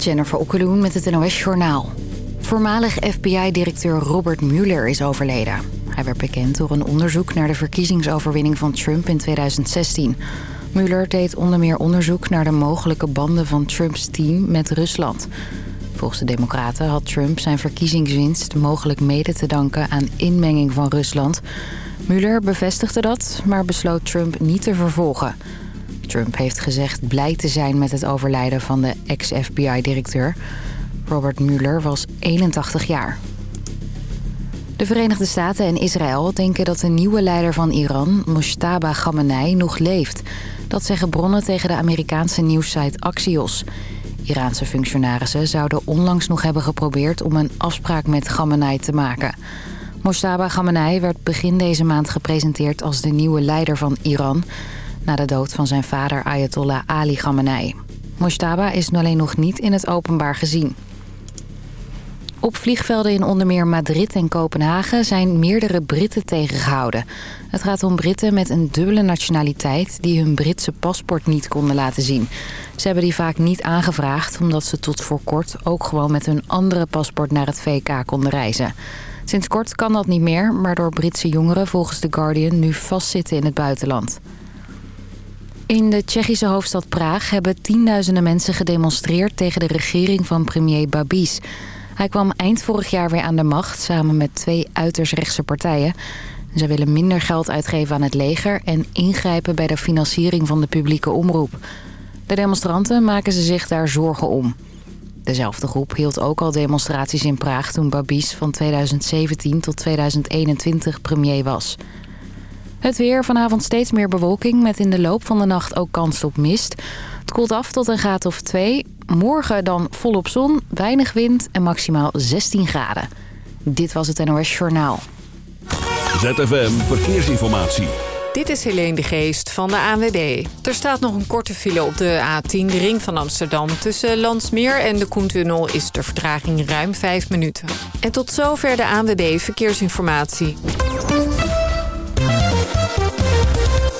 Jennifer Okkeloen met het NOS Journaal. Voormalig FBI-directeur Robert Mueller is overleden. Hij werd bekend door een onderzoek naar de verkiezingsoverwinning van Trump in 2016. Mueller deed onder meer onderzoek naar de mogelijke banden van Trumps team met Rusland. Volgens de Democraten had Trump zijn verkiezingswinst mogelijk mede te danken aan inmenging van Rusland. Mueller bevestigde dat, maar besloot Trump niet te vervolgen. Trump heeft gezegd blij te zijn met het overlijden van de ex-FBI-directeur. Robert Mueller was 81 jaar. De Verenigde Staten en Israël denken dat de nieuwe leider van Iran, Moshtaba Khamenei, nog leeft. Dat zeggen bronnen tegen de Amerikaanse nieuwssite Axios. Iraanse functionarissen zouden onlangs nog hebben geprobeerd om een afspraak met Khamenei te maken. Moshtaba Khamenei werd begin deze maand gepresenteerd als de nieuwe leider van Iran... na de dood van zijn vader Ayatollah Ali Khamenei. Moshtaba is alleen nog niet in het openbaar gezien. Op vliegvelden in onder meer Madrid en Kopenhagen zijn meerdere Britten tegengehouden. Het gaat om Britten met een dubbele nationaliteit die hun Britse paspoort niet konden laten zien. Ze hebben die vaak niet aangevraagd omdat ze tot voor kort ook gewoon met hun andere paspoort naar het VK konden reizen. Sinds kort kan dat niet meer, waardoor Britse jongeren volgens The Guardian nu vastzitten in het buitenland. In de Tsjechische hoofdstad Praag hebben tienduizenden mensen gedemonstreerd tegen de regering van premier Babis. Hij kwam eind vorig jaar weer aan de macht samen met twee uiterst rechtse partijen. Ze willen minder geld uitgeven aan het leger en ingrijpen bij de financiering van de publieke omroep. De demonstranten maken ze zich daar zorgen om. Dezelfde groep hield ook al demonstraties in Praag toen Babis van 2017 tot 2021 premier was. Het weer, vanavond steeds meer bewolking met in de loop van de nacht ook kans op mist. Het koelt af tot een graad of 2. Morgen dan volop zon, weinig wind en maximaal 16 graden. Dit was het NOS Journaal. ZFM Verkeersinformatie. Dit is Helene de Geest van de ANWB. Er staat nog een korte file op de A10, de ring van Amsterdam. Tussen Landsmeer en de Koentunnel is de vertraging ruim 5 minuten. En tot zover de ANWB Verkeersinformatie.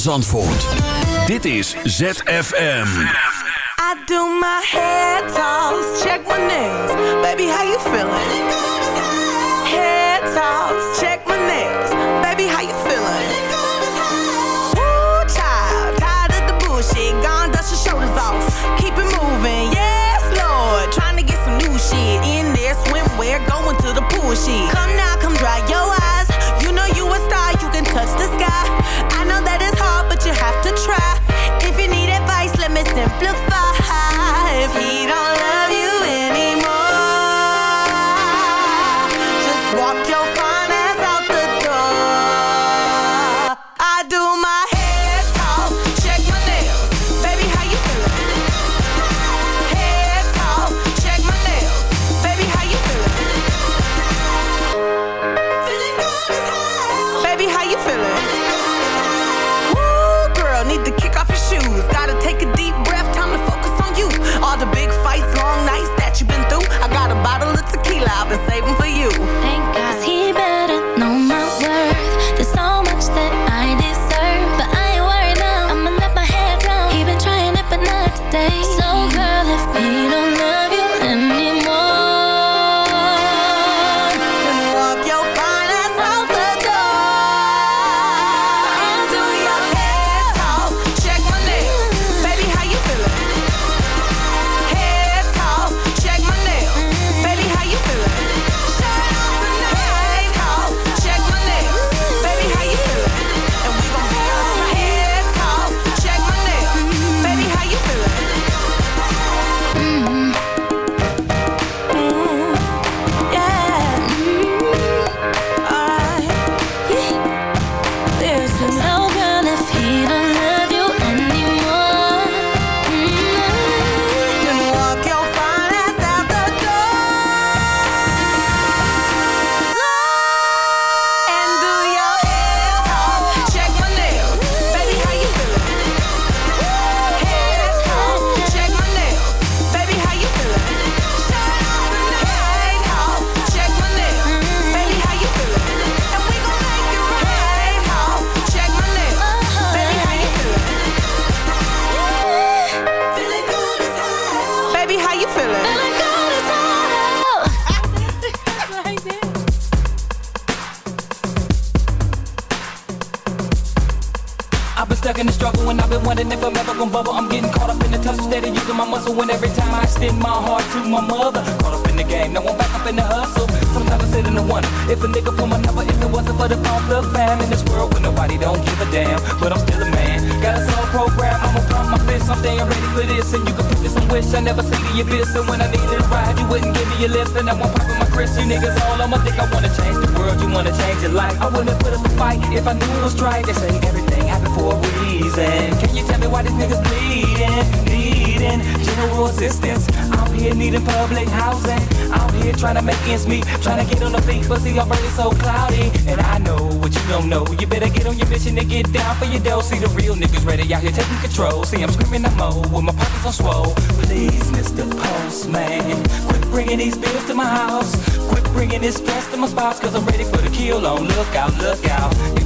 Van Zandvoort. Dit is ZFM. I do my hair toss, check my nails. Baby, how you feeling? Hair toss, check my nails. Baby, how you feeling? Woo, child, tired of the bullshit. Gone, dust your shoulders off. Keep it moving, yes, Lord. Trying to get some new shit in there. Swimwear, going to the pool shit. Muscle. And every time I extend my heart to my mother, caught up in the game, now I'm back up in the hustle. Sometimes I sit in the wonder if a nigga pull my number, if it wasn't for the pump, the fam in this world where nobody don't give a damn. But I'm still a man, got a soul program. I'ma pump my fist, I'm staying ready for this. And you can put this on wish I never see the abyss. And when I needed a ride, you wouldn't give me a lift. And I won't pop in my Chris, you niggas all I'ma think I wanna change the world, you wanna change your life. I wouldn't put up a fight if I knew it was right. They say everything happened for a reason. Can you tell me why these niggas bleeding, general assistance? I'm here needing public housing. I'm here trying to make ends meet, trying to get on the feet, but see I'm burning so cloudy. And I know what you don't know. You better get on your mission and get down for your dough. See the real niggas ready out here taking control. See I'm screaming I'm low with my pockets on swole. Please, Mr. Postman, quit bringing these bills to my house. Quit bringing this stress to my spouse, cause I'm ready for the kill on. Look out, look out.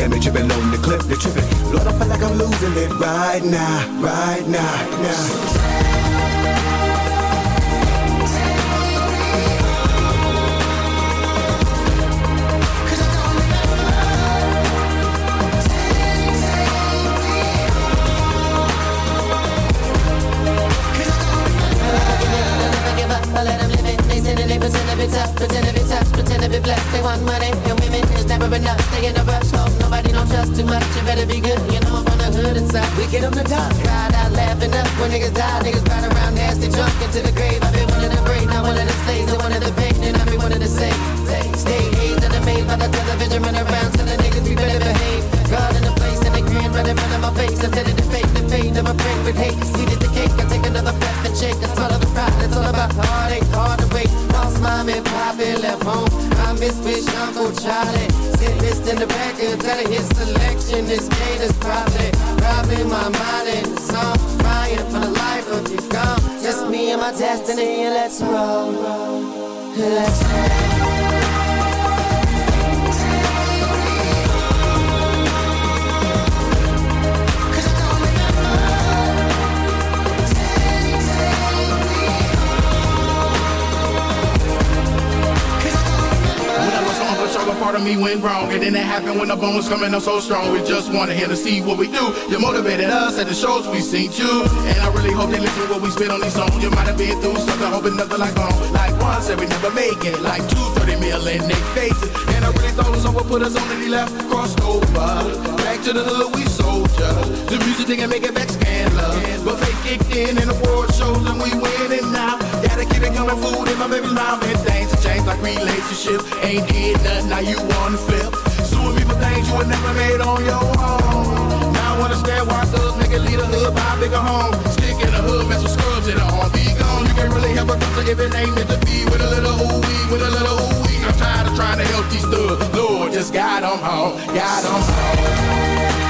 Got me tripping on the clip. They tripping. Lord, I feel like I'm losing it right now, right now, now. it. Pretend to be tough, to be. They want money and women, it's never enough. They in a rush, too much. You better be good, you know I'm from the hood inside. We get them to top, ride out laughing up when niggas die. Niggas ride around nasty, drunk into the grave. I've been one of the brave, not one of the slaves, and one of the pain, and I'll be one of the same. Stay hazed and amazed by the television, run around telling niggas we better behave. God in the place and the grand right in front of my face. I said it the fate, the fate of a friend with hate. Miss wish Uncle Charlie. Sit list in the back and tell his selection. This gate is probably, probably my mind in the song. Crying for the life of you gone. Just me and my destiny, let's roll. Let's roll. On a part of me went wrong. And then it happened when the bones coming up so strong. We just wanted him to see what we do. You motivated us at the shows we seen you. And I really hope they listen to what we spit on these songs. You might have been through something, hoping nothing like home. Like one said we never make it. Like two, 30 mil in they faces. And I really thought someone put us on and he left, crossed over. Back to the hood, we soldier. The music didn't make it back scandalous. But they kicked in and world shows and we winning now. Gotta keep it coming, food in my baby's mouth. And things have changed like relationships. Ain't did nothing, now you wanna flip. Suing me for things you would never made on your own. Now I understand why thugs make it lead a hood, buy a bigger home. Stick in the hood, mess with scrubs the arm. Be gone, you can't really help a doctor if it ain't meant to be. With a little ooh wee, with a little ooh wee. I'm tired of trying to help these thugs. Lord, just guide them home, guide them home.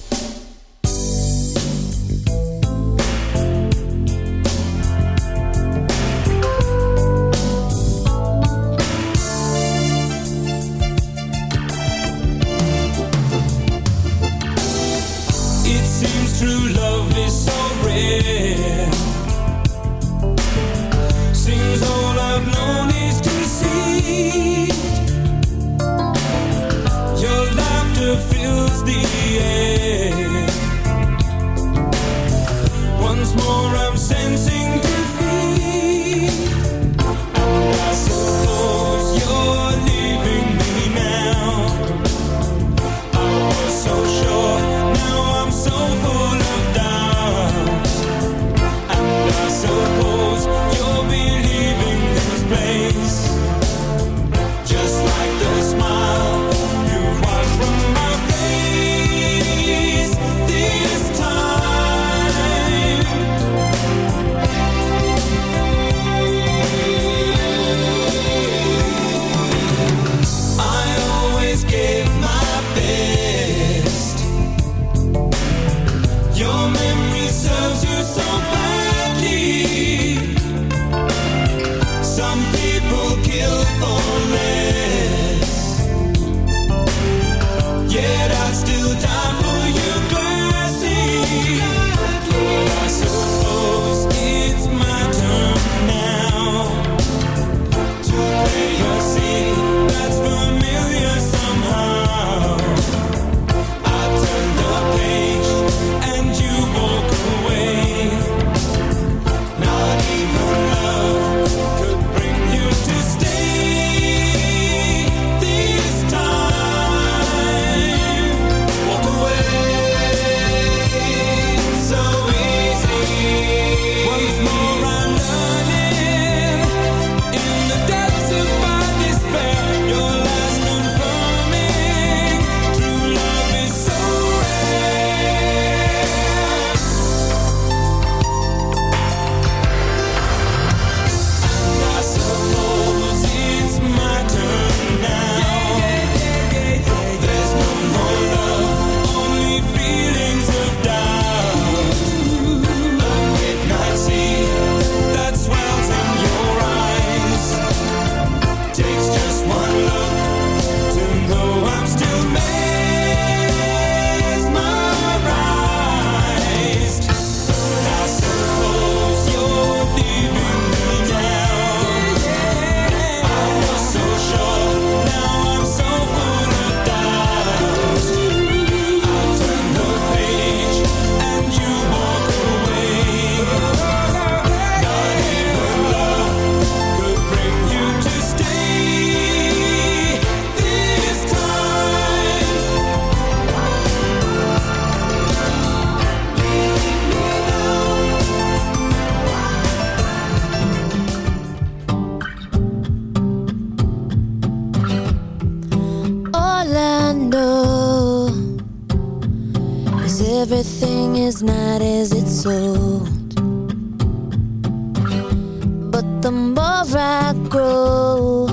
But the more I grow,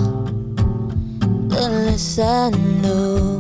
the less I know.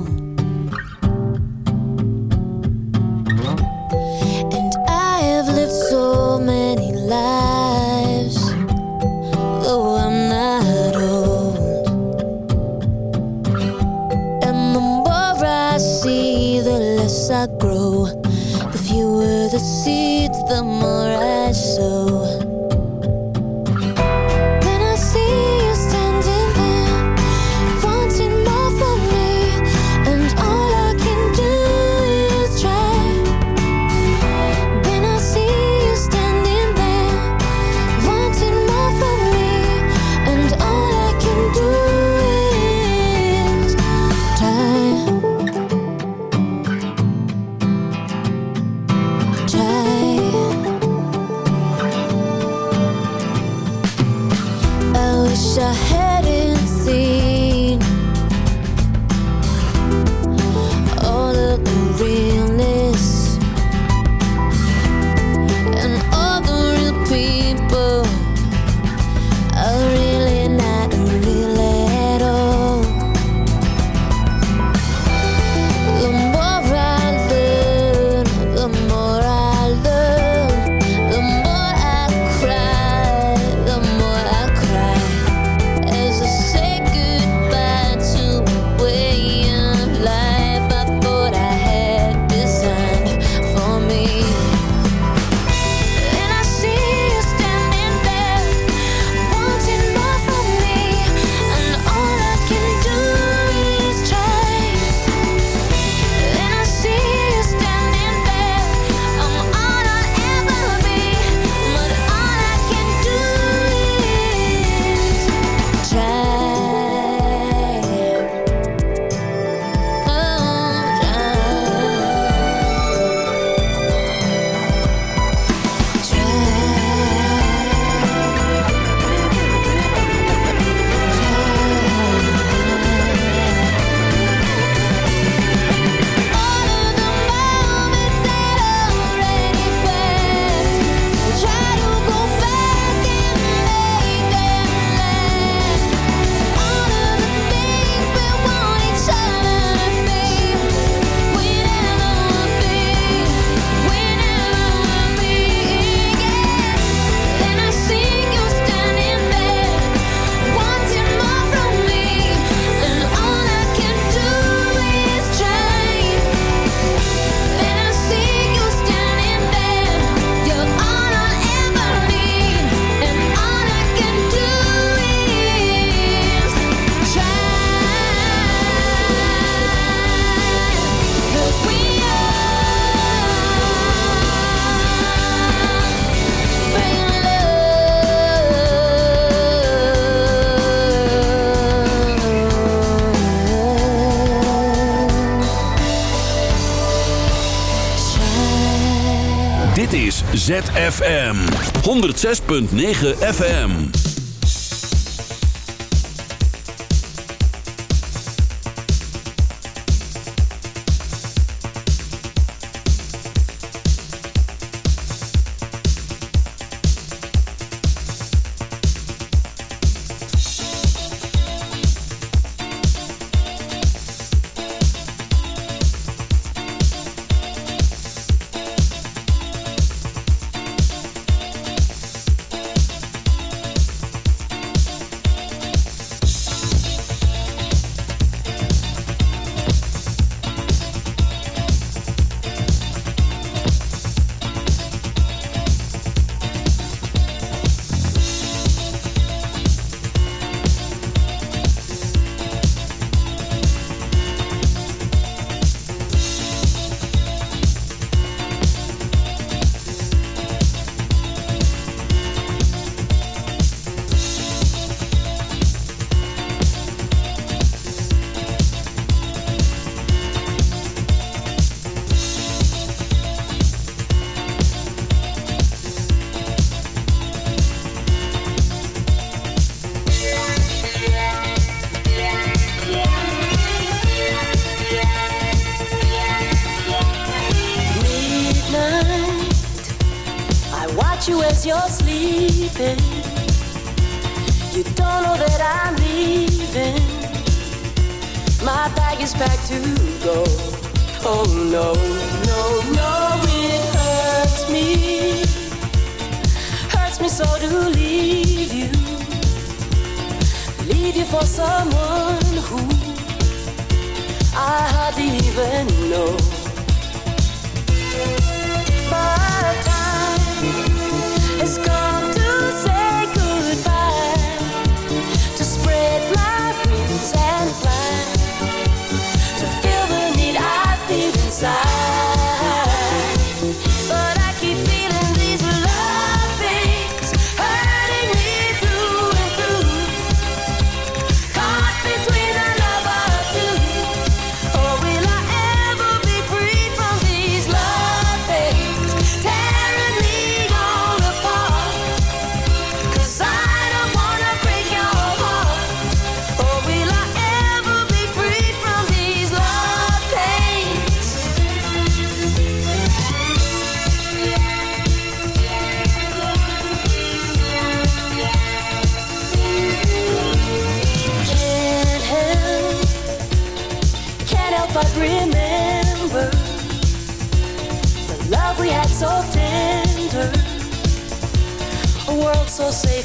106.9 FM.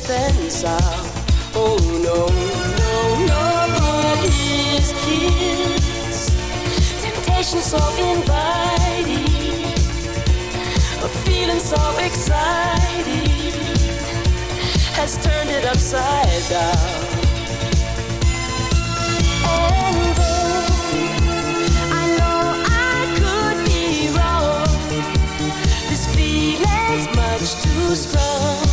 pensa. Oh no, no, no, his kiss. Temptation so inviting, a feeling so exciting has turned it upside down. And though I know I could be wrong, this feeling's much too strong.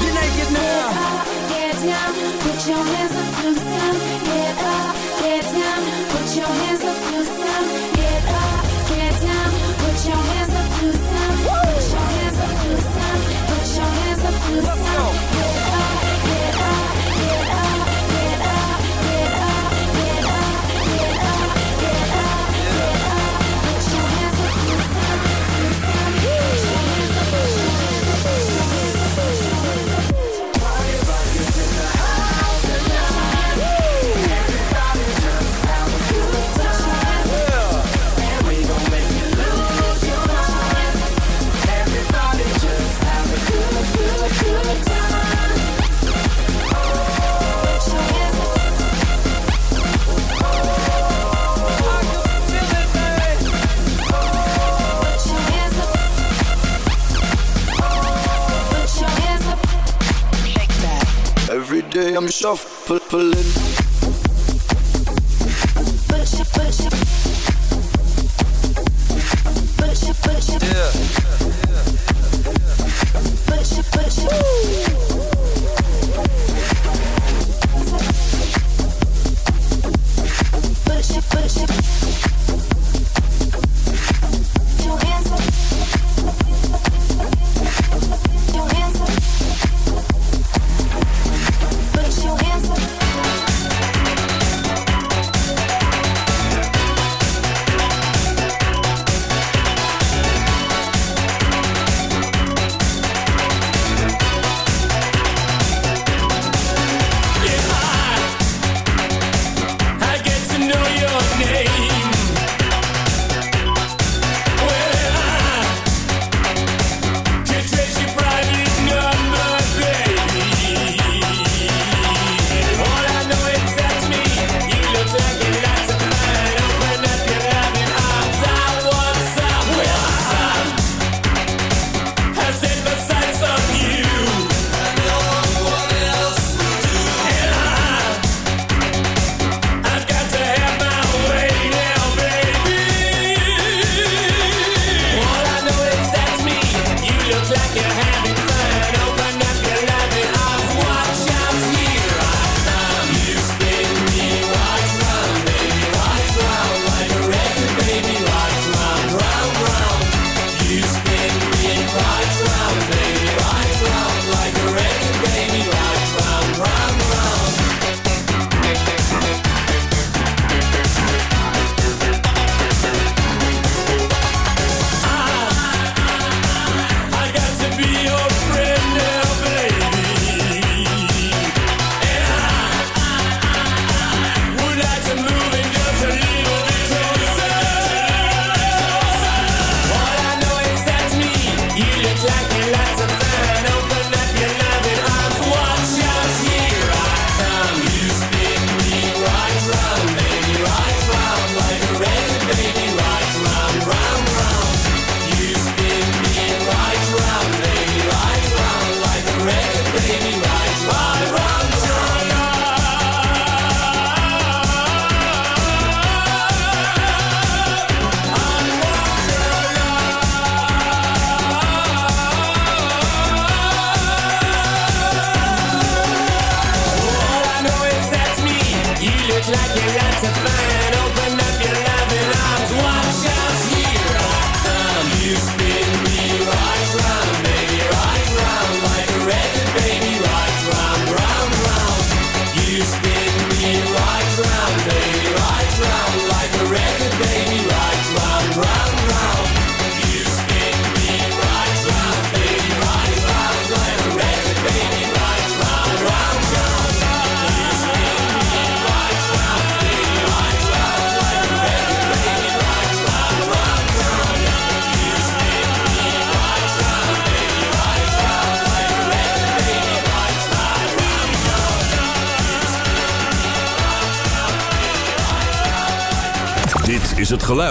Get up, get down, put your hands up. Get up, get down, put your hands up. Get up, get down, put your hands up. Put your hands up. Put your hands up. day I'm shuffling.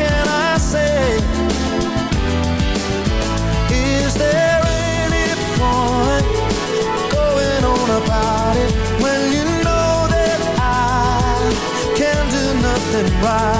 can I say? Is there any point going on about it when you know that I can do nothing right?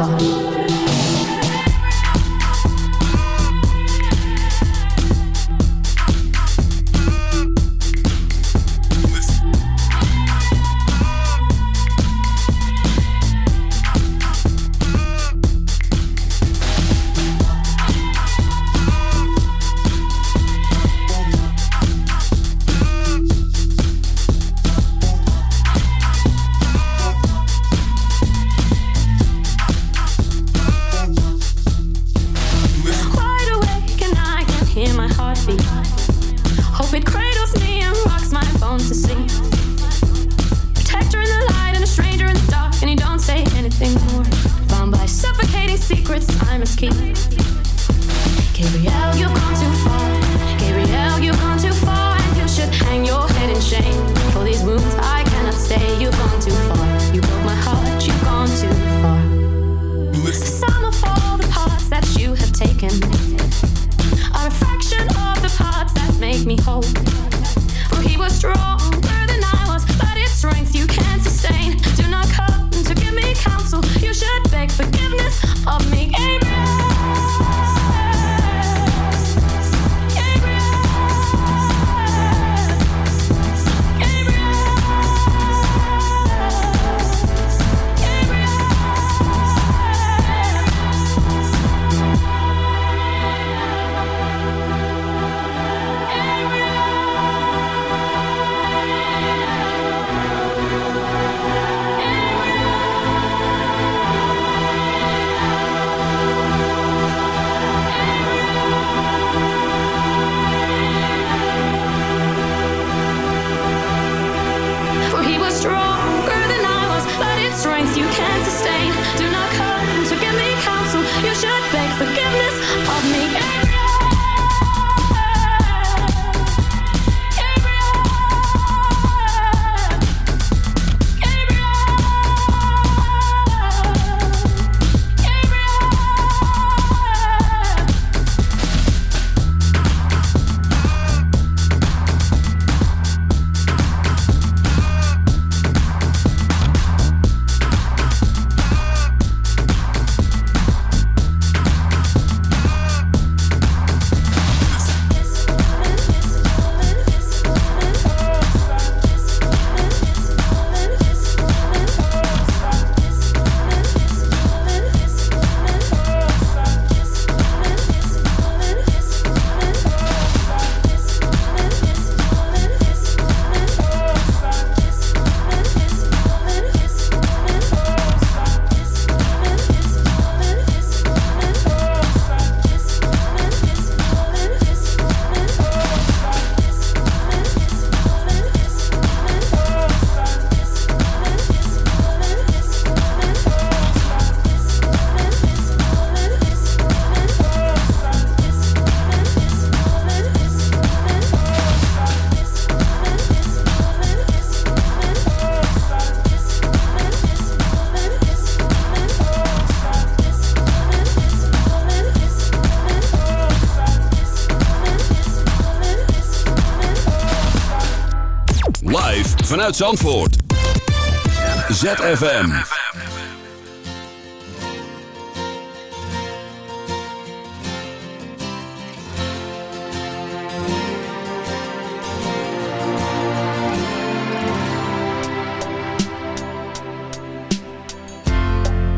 Marathon. uit Zandvoort. ZFM.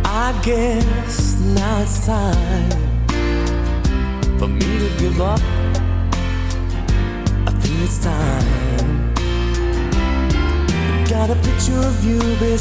I guess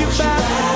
you back.